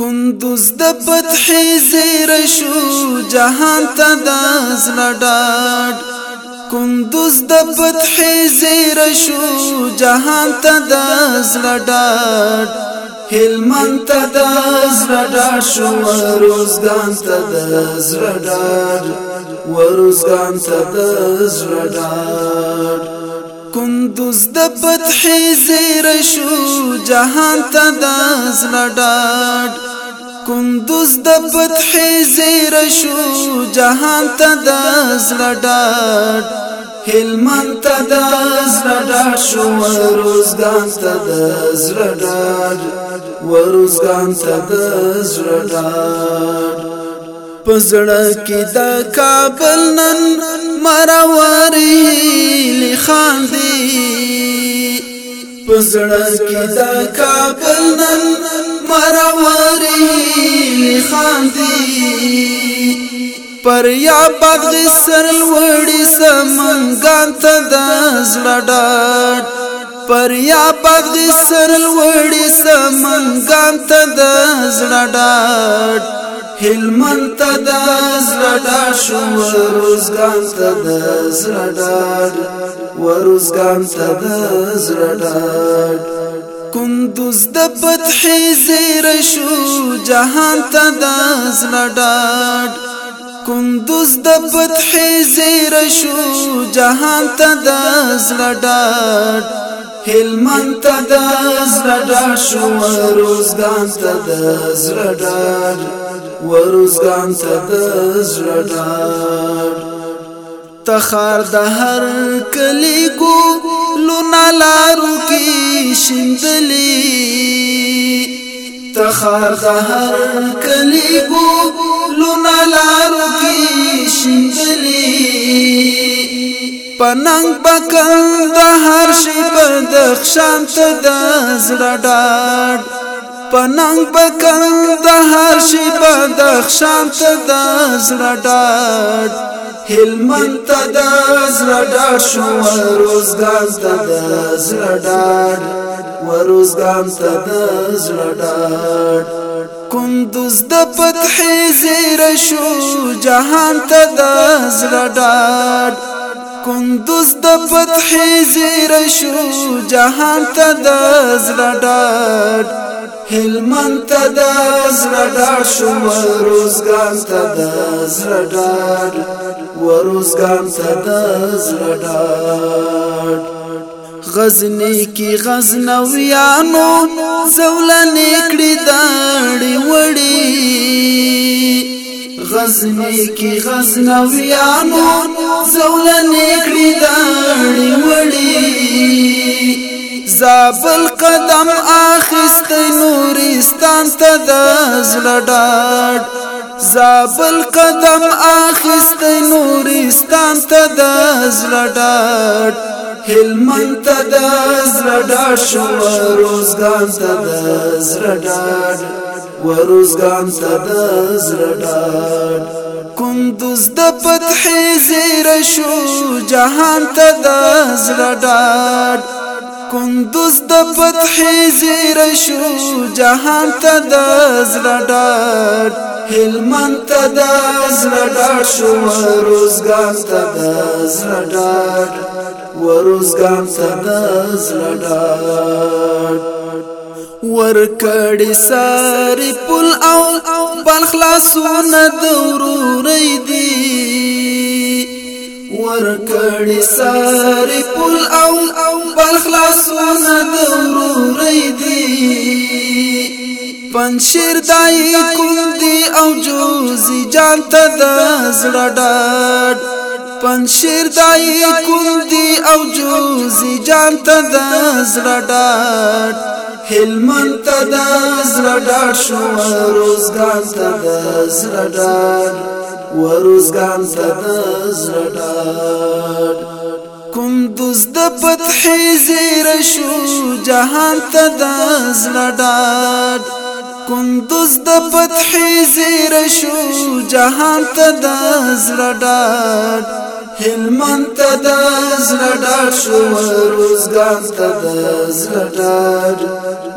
کندوز د فتح زیر شو جهان ته د زړډاډ کندوز د فتح زیر شو جهان ته د زړډاډ هلمند ته د زړډاډ شو روزګان ته د زړډاډ وروزګان ته د زړډاډ کندوز د فتح زیر شو جهان ته د زړډاټ کندوز د فتح زیر شو جهان ته د زړډاټ هلمند ته د زړډاټ شو روزګان ته د زړډاټ وروزګان ته د زړډاټ پزړه کې د کابل نن مرواري لخاندي پزړه کې د کابل نن مرواري لخاندي پر یا بغد سر وړي سمنګان ته د زړه پر یا بغد سر وړي سمنګان ته د زړه ډاټ هلمند ته د زړه شو روزګان ته د زړه وروزګان ته د زړه کندوز د فتح زیر شو جهان ته د زړه کندوز د فتح زیر شو جهان ته د زړه هلمند ته د زړه شو روزګان ته د زړه ورسکان سدز رډار تخار د هر کلی کو لونا لارو کی شندلی تخار د هر کلی کو لونا لارو کی شندلی پننګ پکند هر شی بدخشان ته د زړه ډاډ پننګ بکند هر شي بدخشان ته د زړه ډاټ هلمند ته د زړه ډاټ شو روزګان ته د زړه ډاټ وروزګان ته د زړه ډاټ کندوز د فتح زیر شو جهان ته د زړه ډاټ کندوز د فتح زیر شو جهان ته د زړه ډاټ هلمن ته د زړه شوم روزګان ته د زړه و روزګان ته د زړه غزنی کی غزنویانو زولنې کړی داړي وړي غزنی کی غزنویانو زولنې کړی داړي وړي زابل قدم اخست نورستان ته د زلډاټ زابل قدم اخست نورستان ته د زلډاټ هلمند ته د زلډاټ شو روزګان ته د زلډاټ وروزګان ته د زلډاټ کندوز د فتح زیر شو جهان ته د زړه ډاډ کندوز د فتح زیر شو جهان ته د زړډار هلمند ته د زړډار شو روزګان ته د زړډار وروزګان ته د زړډار ورکړی ساری پل او بل خلاصونه د ورورې دی ورکړی ساری پل او او بل خلاصونه د وروري دی پنځیر دای کوم دی او جوزي جان ته د زړه ډاټ پنځیر دای کوم دی او جوزي جان ته د زړه ډاټ هلمن ته د زړه ډاټ شو روزګان ته د زړه ډاټ وروزګان ستاسو ډاډ کوم دوز د فتح زیر شو جهان ته د زړډاډ کوم دوز د فتح زیر شو جهان ته د زړډاډ هلمن ته د زړډاډ شو روزګان ته د زړډاډ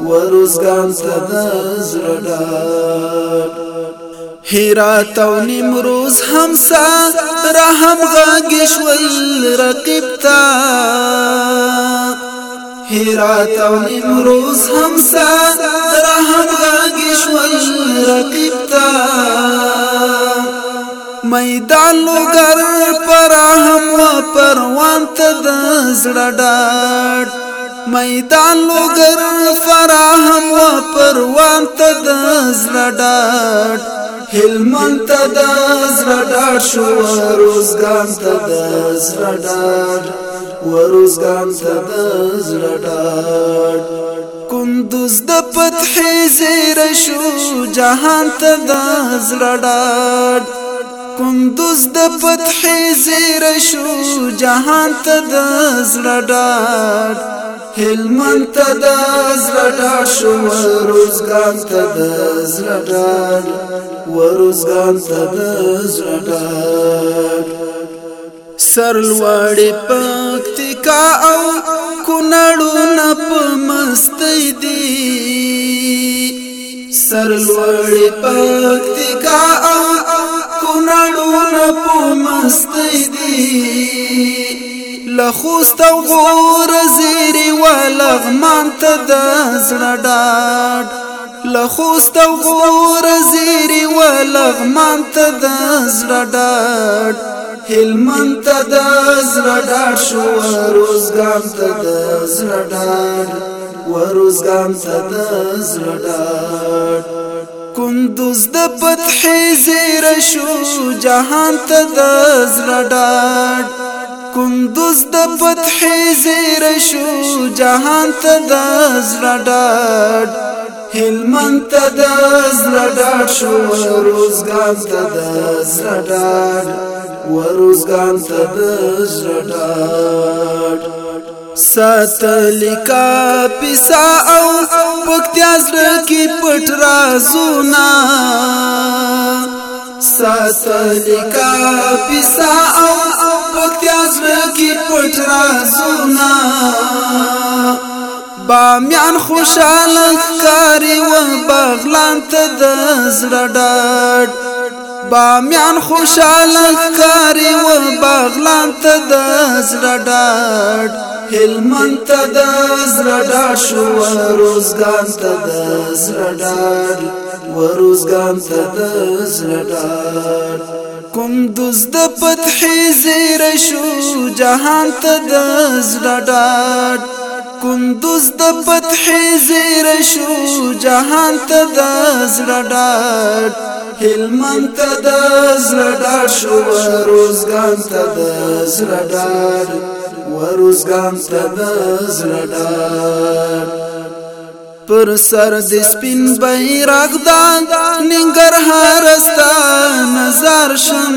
وروزګان ته د زړډاډ هرات او نیمروز همسا رحم غاگشول رقیب تا هرات او نیمروز همسا رحم غاگشول رقیب تا میدان لوګر پر هم و پروان ته د زړه ډاټ میدان لوګر فراهم و پروان ته د زړه ډاټ هلمند ته د زړه ډار شو روزګان ته د زړه ډار وروزګان ته د زړه ډار کندوز د فتح زیر شو جهان ته د زړه ډار کندوز د فتح زیر شو جهان ته د زړه ډار هلمن ته د زړه شو روزګان ته د زړه ورزګان ته د زړه سر لوړې پکتیکا او کونړو نه پمستې دي سر لوړې پکتیکا او کونړو نه پمستې دي لخوست غور زیری ولغمان ته د زړه ډاډ لخوست او غور زیری و لغمان ته د زړه ډاډ هلمند ته د زړه ډاډ شو روزګان ته د زړه ډاډ و روزګان ته د زړه ډاډ کندوز د فتح زیر شو جهان ته د زړه ډاډ کندوز د فتح زیر شو جهان ته د زړه ډاډ هلمند ته د زړه ډاډ شو روزګان ته د زړه ډاډ و روزګان ته د زړه ډاډ ساتلیکا پیسا او پکتیا زړه کې پټ رازونه ساتلیکا پیسا او پکتیا زړه کې پټ رازونه بامیان خوشاله کاری و بغلان ته د زړه ډاډ بامیان خوشاله کاری و بغلان ته د زړه ډاډ هلمند ته د زړه ډاډ شو روزګان ته د زړه ډاډ و روزګان ته د زړه ډاډ کندوز د فتح زیر شو جهان ته د زړه ډاډ کندوز د فتح زیر شو جهان ته د زړه ډاټ هلمند ته د زړه ډاټ شو روزګان ته د زړه ډاټ وروزګان ته د زړه ډاټ پر سر د سپین بیرغ دا ننګرهار استا نظر شم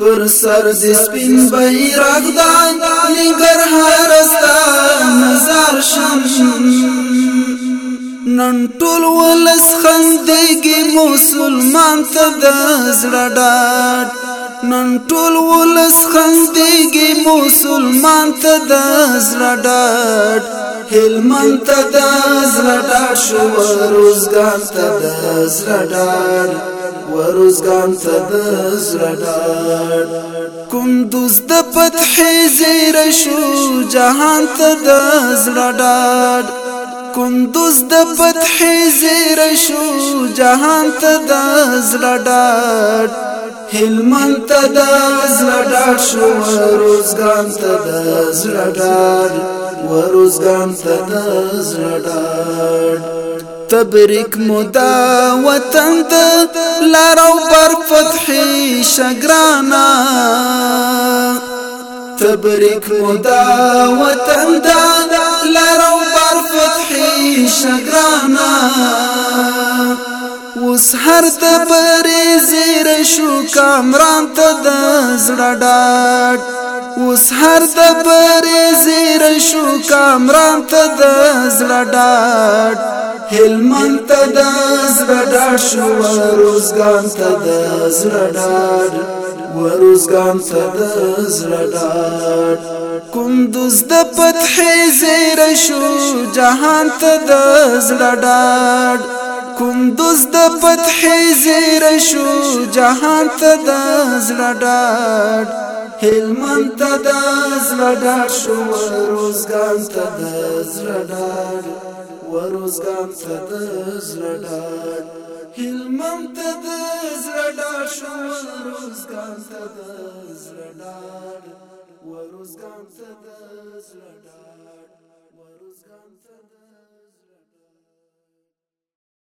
پر سر ز سپین بیرغ دان لنګر هرستا نظر شم نن ټول ولس خندګي مسلمان ته د زړه ډاټ نن ټول ولس خندګي مسلمان ته د زړه ډاټ هلمن ته د زړه ډاټ شو روزګان ته د زړه ډاټ ورزګان ته د زړه کندوز د فتح زیر شو جهان ته د زړه کندوز د فتح زیر شو جهان ته د زړه هلمند ته د زړه شو روزګان ته د زړه وروزګان ته د زړه تبریک مودا وطن د لارو پر فتح شګرانا تبریک مودا وطن د لارو پر فتح شګرانا اوس هر د پرې زیر شو کامران ته د زړه ډاټ اوس هر د برې زیر شو کامران ته د زړه ډاټ هلمند ته د زړه ډاټ شو روزګان ته د زړه ډاټ وروزګان ته د زړه ډاټ کندوز د فتح زیر شو جهان ته د زړه ډاډ کندوز د فتح زیر شو جهان ته د زړه ډاډ هلمن ته د زړه شو روزګان ته د زړه وروزګان ته د زړه هلمن ته د زړه شو روزګان ته د زړه وروزګان ته د زړه وروزګان ته د